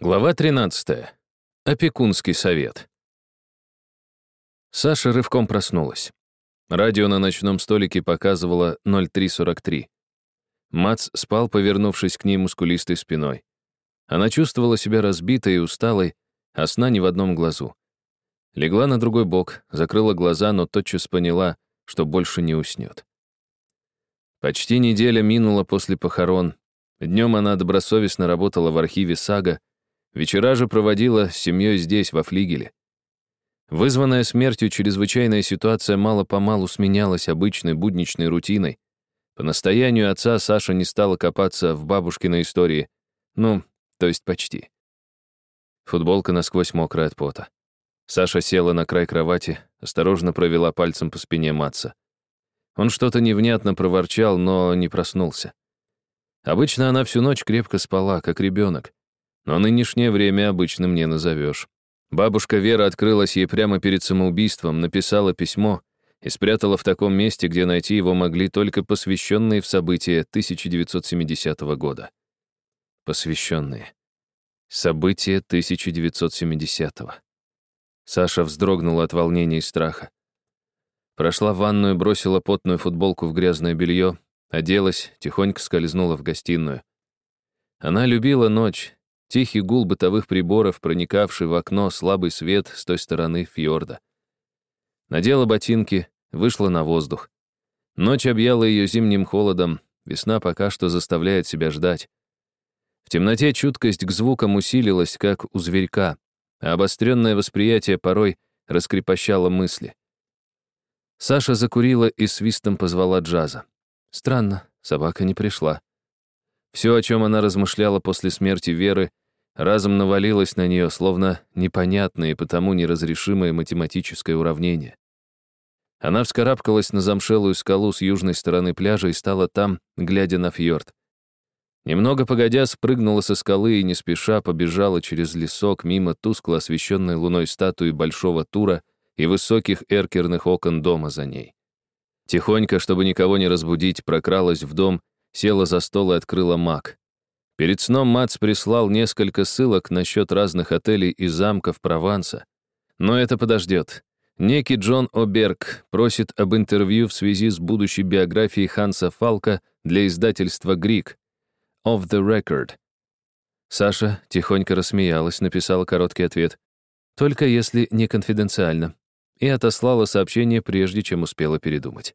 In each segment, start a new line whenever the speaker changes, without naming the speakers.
Глава 13. Опекунский совет. Саша рывком проснулась. Радио на ночном столике показывало 0343. Мац спал, повернувшись к ней мускулистой спиной. Она чувствовала себя разбитой и усталой, а сна ни в одном глазу. Легла на другой бок, закрыла глаза, но тотчас поняла, что больше не уснет. Почти неделя минула после похорон. Днем она добросовестно работала в архиве САГА, Вечера же проводила с семьей здесь, во флигеле. Вызванная смертью чрезвычайная ситуация мало-помалу сменялась обычной будничной рутиной. По настоянию отца Саша не стала копаться в бабушкиной истории. Ну, то есть почти. Футболка насквозь мокрая от пота. Саша села на край кровати, осторожно провела пальцем по спине Матца. Он что-то невнятно проворчал, но не проснулся. Обычно она всю ночь крепко спала, как ребенок но нынешнее время обычным не назовешь. Бабушка Вера открылась ей прямо перед самоубийством, написала письмо и спрятала в таком месте, где найти его могли только посвященные в события 1970 года. Посвященные. События 1970 -го. Саша вздрогнула от волнения и страха. Прошла в ванную, бросила потную футболку в грязное белье, оделась, тихонько скользнула в гостиную. Она любила ночь, Тихий гул бытовых приборов, проникавший в окно слабый свет с той стороны фьорда. Надела ботинки, вышла на воздух. Ночь объяла ее зимним холодом, весна пока что заставляет себя ждать. В темноте чуткость к звукам усилилась, как у зверька, а обостренное восприятие порой раскрепощало мысли. Саша закурила и свистом позвала джаза. Странно, собака не пришла. Все, о чем она размышляла после смерти Веры, разом навалилось на нее, словно непонятное и потому неразрешимое математическое уравнение. Она вскарабкалась на замшелую скалу с южной стороны пляжа и стала там, глядя на фьорд. Немного погодя, спрыгнула со скалы и не спеша побежала через лесок мимо тускло освещенной луной статуи Большого Тура и высоких эркерных окон дома за ней. Тихонько, чтобы никого не разбудить, прокралась в дом села за стол и открыла маг. Перед сном Мац прислал несколько ссылок насчет разных отелей и замков Прованса. Но это подождет. Некий Джон О'Берг просит об интервью в связи с будущей биографией Ханса Фалка для издательства «Грик». «Off the record». Саша тихонько рассмеялась, написала короткий ответ. «Только если не конфиденциально». И отослала сообщение, прежде чем успела передумать.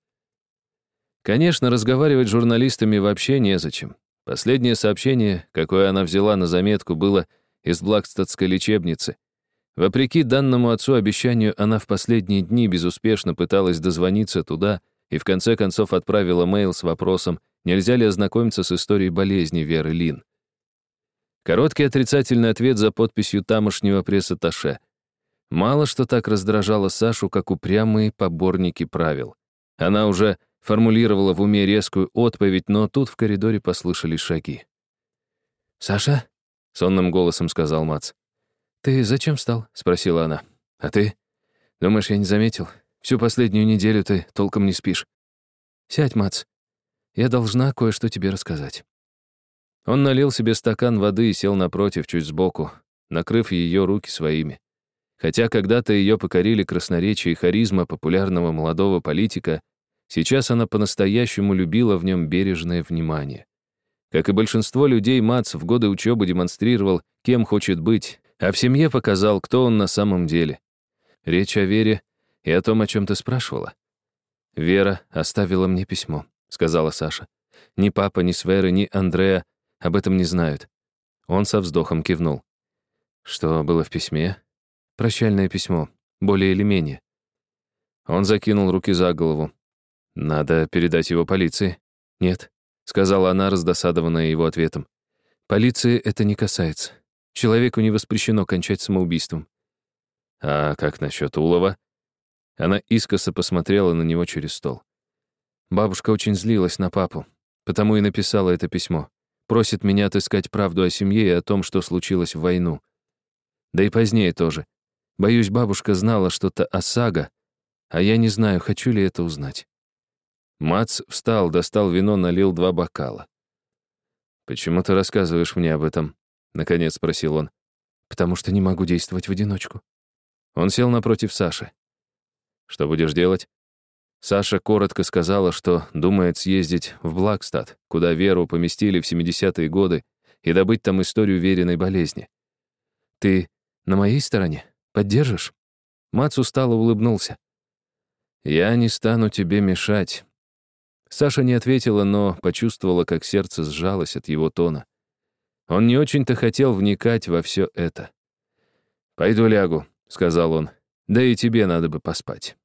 Конечно, разговаривать с журналистами вообще незачем. Последнее сообщение, какое она взяла на заметку, было из Блакстадской лечебницы. Вопреки данному отцу обещанию, она в последние дни безуспешно пыталась дозвониться туда и в конце концов отправила мейл с вопросом, нельзя ли ознакомиться с историей болезни Веры Лин. Короткий отрицательный ответ за подписью тамошнего пресс-атташе. Мало что так раздражало Сашу, как упрямые поборники правил. Она уже формулировала в уме резкую отповедь, но тут в коридоре послышались шаги. «Саша?» — сонным голосом сказал Мац. «Ты зачем встал?» — спросила она. «А ты? Думаешь, я не заметил? Всю последнюю неделю ты толком не спишь. Сядь, Мац. Я должна кое-что тебе рассказать». Он налил себе стакан воды и сел напротив, чуть сбоку, накрыв ее руки своими. Хотя когда-то ее покорили красноречие и харизма популярного молодого политика, Сейчас она по-настоящему любила в нем бережное внимание. Как и большинство людей, Мац в годы учебы демонстрировал, кем хочет быть, а в семье показал, кто он на самом деле. Речь о Вере и о том, о чем ты спрашивала. «Вера оставила мне письмо», — сказала Саша. «Ни папа, ни Свера, ни Андреа об этом не знают». Он со вздохом кивнул. «Что было в письме?» «Прощальное письмо, более или менее». Он закинул руки за голову. «Надо передать его полиции». «Нет», — сказала она, раздосадованная его ответом. «Полиции это не касается. Человеку не воспрещено кончать самоубийством». «А как насчет Улова?» Она искоса посмотрела на него через стол. Бабушка очень злилась на папу, потому и написала это письмо. Просит меня отыскать правду о семье и о том, что случилось в войну. Да и позднее тоже. Боюсь, бабушка знала что-то о Сага, а я не знаю, хочу ли это узнать. Мац встал, достал вино, налил два бокала. «Почему ты рассказываешь мне об этом?» — наконец спросил он.
потому что не могу действовать в одиночку.
Он сел напротив Саши. Что будешь делать? Саша коротко сказала, что думает съездить в Блакстад, куда Веру поместили в 70-е годы, и добыть там историю веренной болезни.
«Ты на моей стороне? Поддержишь?»
Мац устало улыбнулся. «Я не стану тебе мешать». Саша не ответила, но почувствовала, как сердце сжалось от его тона. Он не очень-то хотел вникать во все это. «Пойду лягу», — сказал он. «Да и тебе надо бы поспать».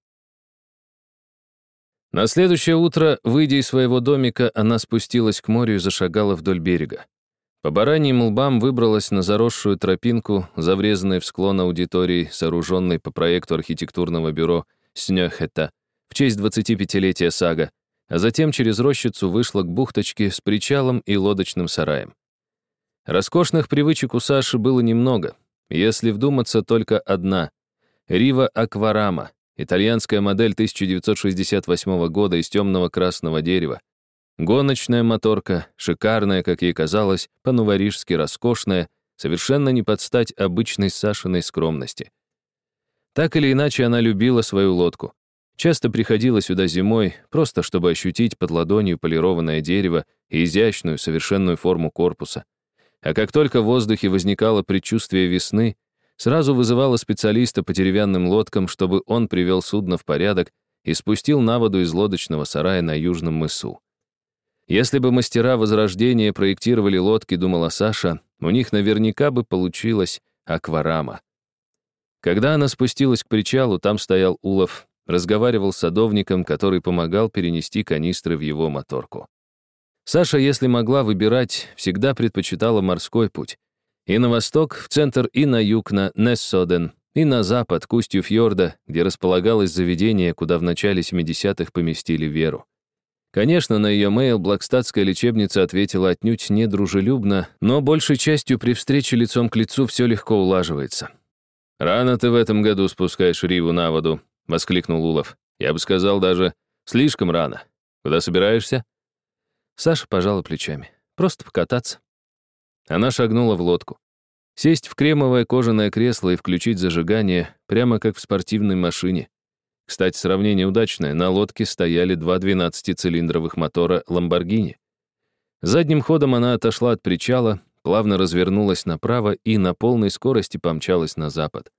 На следующее утро, выйдя из своего домика, она спустилась к морю и зашагала вдоль берега. По бараньим лбам выбралась на заросшую тропинку, заврезанной в склон аудитории, сооруженной по проекту архитектурного бюро Снёхета в честь 25-летия сага, а затем через рощицу вышла к бухточке с причалом и лодочным сараем. Роскошных привычек у Саши было немного, если вдуматься, только одна — Рива Акварама, итальянская модель 1968 года из темного красного дерева, Гоночная моторка, шикарная, как ей казалось, по-новорижски роскошная, совершенно не подстать обычной Сашиной скромности. Так или иначе, она любила свою лодку. Часто приходила сюда зимой, просто чтобы ощутить под ладонью полированное дерево и изящную, совершенную форму корпуса. А как только в воздухе возникало предчувствие весны, сразу вызывала специалиста по деревянным лодкам, чтобы он привел судно в порядок и спустил на воду из лодочного сарая на южном мысу. Если бы мастера Возрождения проектировали лодки, думала Саша, у них наверняка бы получилась акварама. Когда она спустилась к причалу, там стоял Улов, разговаривал с садовником, который помогал перенести канистры в его моторку. Саша, если могла выбирать, всегда предпочитала морской путь. И на восток, в центр, и на юг, на Нессоден, и на запад, к устью фьорда, где располагалось заведение, куда в начале 70-х поместили Веру. Конечно, на ее мейл Блокстатская лечебница ответила отнюдь недружелюбно, но большей частью при встрече лицом к лицу все легко улаживается. «Рано ты в этом году спускаешь Риву на воду», — воскликнул Улов. «Я бы сказал даже, слишком рано. Куда собираешься?»
Саша пожала плечами. «Просто покататься».
Она шагнула в лодку. Сесть в кремовое кожаное кресло и включить зажигание, прямо как в спортивной машине. Кстати, сравнение удачное. На лодке стояли два 12-цилиндровых мотора «Ламборгини». Задним ходом она отошла от причала, плавно развернулась направо и на полной скорости помчалась на запад.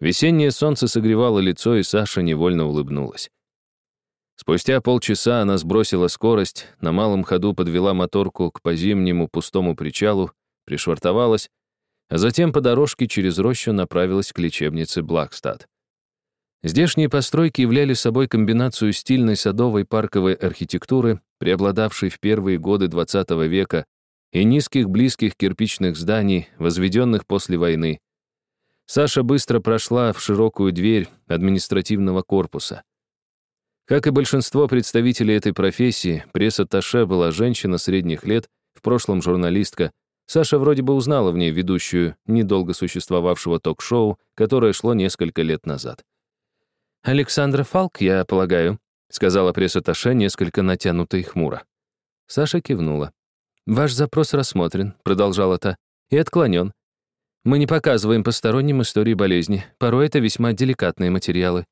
Весеннее солнце согревало лицо, и Саша невольно улыбнулась. Спустя полчаса она сбросила скорость, на малом ходу подвела моторку к позимнему пустому причалу, пришвартовалась, а затем по дорожке через рощу направилась к лечебнице Блакстад. Здешние постройки являли собой комбинацию стильной садовой парковой архитектуры, преобладавшей в первые годы XX века, и низких близких кирпичных зданий, возведенных после войны. Саша быстро прошла в широкую дверь административного корпуса. Как и большинство представителей этой профессии, пресс-атташе была женщина средних лет, в прошлом журналистка. Саша вроде бы узнала в ней ведущую недолго существовавшего ток-шоу, которое шло несколько лет назад.
«Александра Фалк, я полагаю», — сказала пресс-атташе несколько натянуто и хмуро. Саша кивнула. «Ваш запрос рассмотрен», — продолжала та, — «и отклонен. Мы не показываем посторонним истории болезни. Порой это весьма деликатные материалы».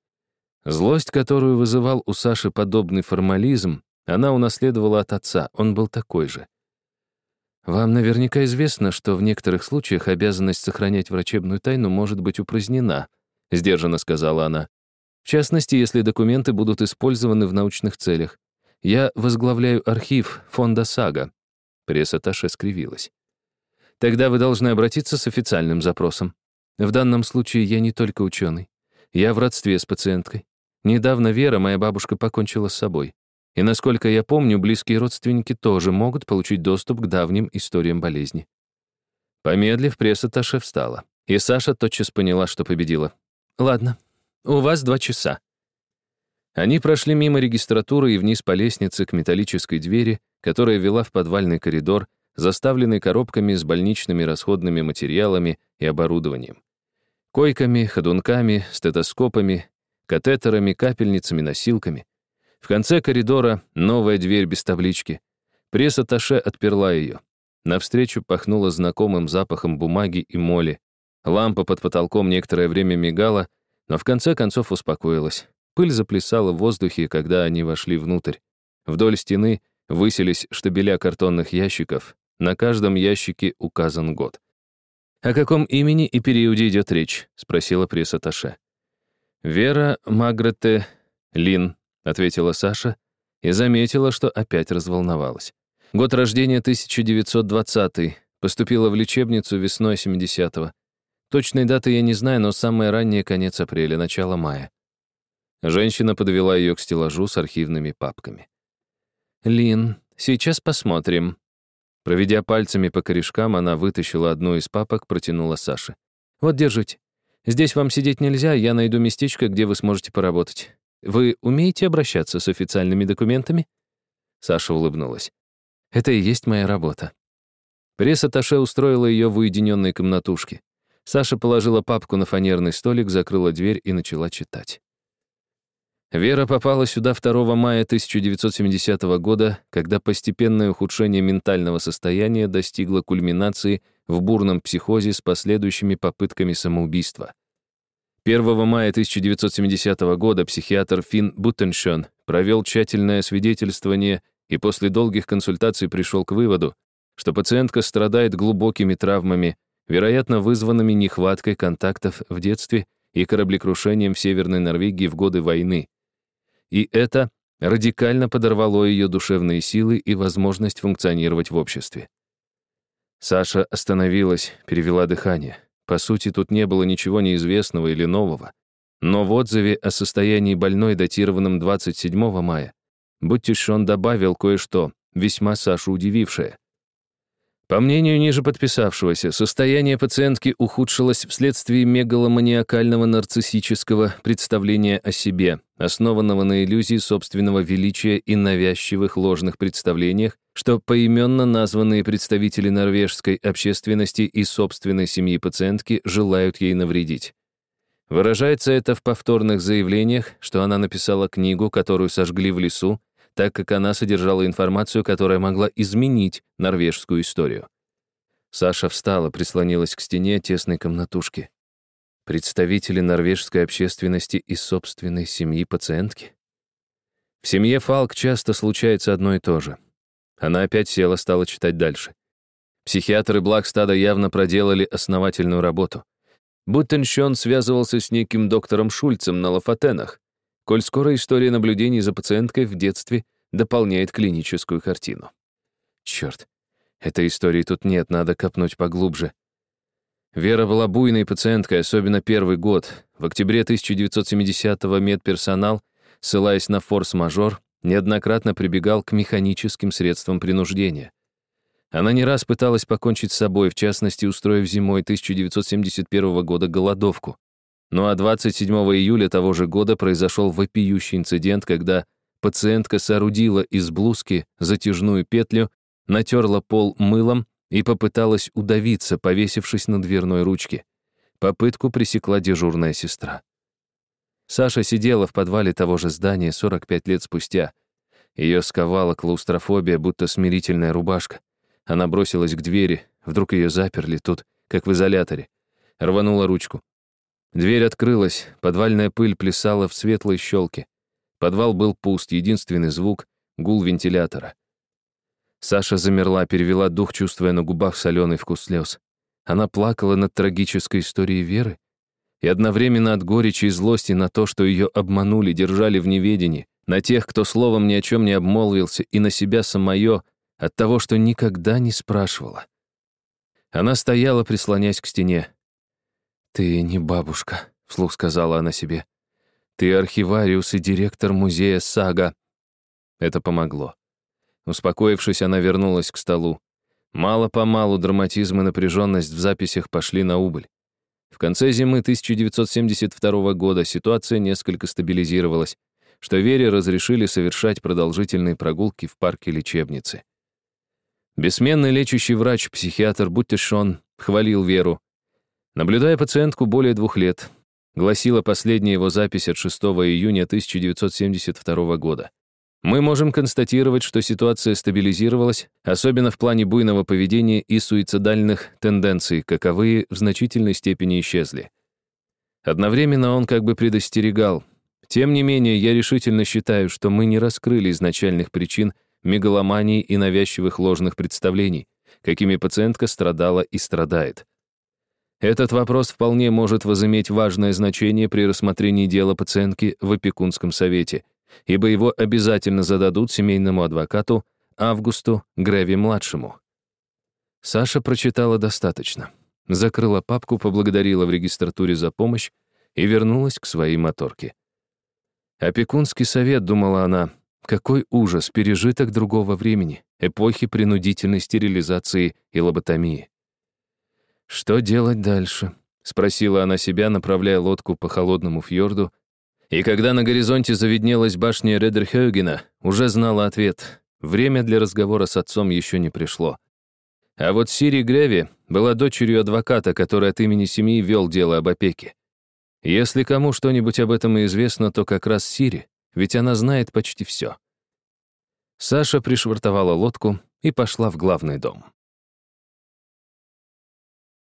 Злость, которую вызывал у Саши подобный формализм, она унаследовала от отца, он был такой же.
«Вам наверняка известно, что в некоторых случаях обязанность сохранять врачебную тайну может быть упразднена», — сдержанно сказала она. В частности, если документы будут использованы в научных целях. Я возглавляю архив фонда САГА. Пресс-атташе скривилась. Тогда вы должны обратиться с официальным запросом. В данном случае я не только ученый. Я в родстве с пациенткой. Недавно Вера, моя бабушка, покончила с собой. И, насколько я помню, близкие родственники тоже могут получить доступ к давним историям болезни.
Помедлив, пресс-атташе встала. И Саша тотчас поняла, что победила.
«Ладно, у вас два часа».
Они прошли мимо регистратуры и вниз по лестнице к металлической двери, которая вела в подвальный коридор, заставленный коробками с больничными расходными материалами и оборудованием. Койками, ходунками, стетоскопами, катетерами, капельницами, носилками. В конце коридора новая дверь без таблички. Пресс-атташе отперла ее. Навстречу пахнуло знакомым запахом бумаги и моли. Лампа под потолком некоторое время мигала, но в конце концов успокоилась. Пыль заплясала в воздухе, когда они вошли внутрь. Вдоль стены высились штабеля картонных ящиков. На каждом ящике указан год. «О каком имени и периоде идет речь?» — спросила пресс-атташе. «Вера Магрете Лин», — ответила Саша и заметила, что опять разволновалась. Год рождения 1920 поступила в лечебницу весной 70-го. Точной даты я не знаю, но самое раннее — конец апреля, начало мая. Женщина подвела ее к стеллажу с архивными папками. «Лин, сейчас посмотрим». Проведя пальцами по корешкам, она вытащила одну из папок, протянула Саше. «Вот, держите. Здесь вам сидеть нельзя, я найду местечко, где вы сможете поработать. Вы умеете обращаться с официальными документами?» Саша улыбнулась. «Это и есть моя работа». Пресс-атташе устроила ее в уединенной комнатушке. Саша положила папку на фанерный столик, закрыла дверь и начала читать. Вера попала сюда 2 мая 1970 года, когда постепенное ухудшение ментального состояния достигло кульминации в бурном психозе с последующими попытками самоубийства. 1 мая 1970 года психиатр Финн Буттеншön провел тщательное свидетельствование и после долгих консультаций пришел к выводу, что пациентка страдает глубокими травмами, вероятно, вызванными нехваткой контактов в детстве и кораблекрушением в Северной Норвегии в годы войны, и это радикально подорвало ее душевные силы и возможность функционировать в обществе. Саша остановилась, перевела дыхание. По сути, тут не было ничего неизвестного или нового. Но в отзыве о состоянии больной, датированном 27 мая, Буттишон добавил кое-что, весьма Сашу удивившее. По мнению ниже подписавшегося, состояние пациентки ухудшилось вследствие мегаломаниакального нарциссического представления о себе, основанного на иллюзии собственного величия и навязчивых ложных представлениях, что поименно названные представители норвежской общественности и собственной семьи пациентки желают ей навредить. Выражается это в повторных заявлениях, что она написала книгу, которую сожгли в лесу, так как она содержала информацию, которая могла изменить норвежскую историю. Саша встала, прислонилась к стене тесной комнатушки. Представители норвежской общественности и собственной семьи пациентки? В семье Фалк часто случается одно и то же. Она опять села, стала читать дальше. Психиатры Блакстада явно проделали основательную работу. Буттеншон связывался с неким доктором Шульцем на Лафатенах, коль скоро история наблюдений за пациенткой в детстве дополняет клиническую картину. Черт, этой истории тут нет, надо копнуть поглубже. Вера была буйной пациенткой, особенно первый год. В октябре 1970-го медперсонал, ссылаясь на форс-мажор, неоднократно прибегал к механическим средствам принуждения. Она не раз пыталась покончить с собой, в частности, устроив зимой 1971 года голодовку. Ну а 27 июля того же года произошел вопиющий инцидент, когда пациентка соорудила из блузки затяжную петлю, натерла пол мылом и попыталась удавиться, повесившись на дверной ручке. Попытку пресекла дежурная сестра. Саша сидела в подвале того же здания 45 лет спустя. Ее сковала клаустрофобия, будто смирительная рубашка. Она бросилась к двери, вдруг ее заперли тут, как в изоляторе. Рванула ручку. Дверь открылась, подвальная пыль плясала в светлой щелке. Подвал был пуст, единственный звук — гул вентилятора. Саша замерла, перевела дух, чувствуя на губах соленый вкус слез. Она плакала над трагической историей Веры и одновременно от горечи и злости на то, что ее обманули, держали в неведении, на тех, кто словом ни о чем не обмолвился, и на себя самое от того, что никогда не спрашивала. Она стояла, прислонясь к стене, «Ты не бабушка», — вслух сказала она себе. «Ты архивариус и директор музея Сага». Это помогло. Успокоившись, она вернулась к столу. Мало-помалу драматизм и напряженность в записях пошли на убыль. В конце зимы 1972 года ситуация несколько стабилизировалась, что Вере разрешили совершать продолжительные прогулки в парке лечебницы. Бессменный лечащий врач-психиатр Буттешон хвалил Веру, Наблюдая пациентку более двух лет, гласила последняя его запись от 6 июня 1972 года. Мы можем констатировать, что ситуация стабилизировалась, особенно в плане буйного поведения и суицидальных тенденций, каковые в значительной степени исчезли. Одновременно он как бы предостерегал. Тем не менее, я решительно считаю, что мы не раскрыли изначальных причин мегаломании и навязчивых ложных представлений, какими пациентка страдала и страдает. Этот вопрос вполне может возыметь важное значение при рассмотрении дела пациентки в опекунском совете, ибо его обязательно зададут семейному адвокату Августу Грэви-младшему. Саша прочитала достаточно. Закрыла папку, поблагодарила в регистратуре за помощь и вернулась к своей моторке. «Опекунский совет», — думала она, какой ужас, пережиток другого времени, эпохи принудительной стерилизации и лоботомии. «Что делать дальше?» — спросила она себя, направляя лодку по холодному фьорду, и когда на горизонте завиднелась башня Редерхёгена, уже знала ответ. Время для разговора с отцом еще не пришло. А вот Сири Греви была дочерью адвоката, который от имени семьи вел дело об опеке. Если кому что-нибудь об этом и известно, то как раз Сири, ведь она знает почти все. Саша пришвартовала лодку и пошла в главный дом.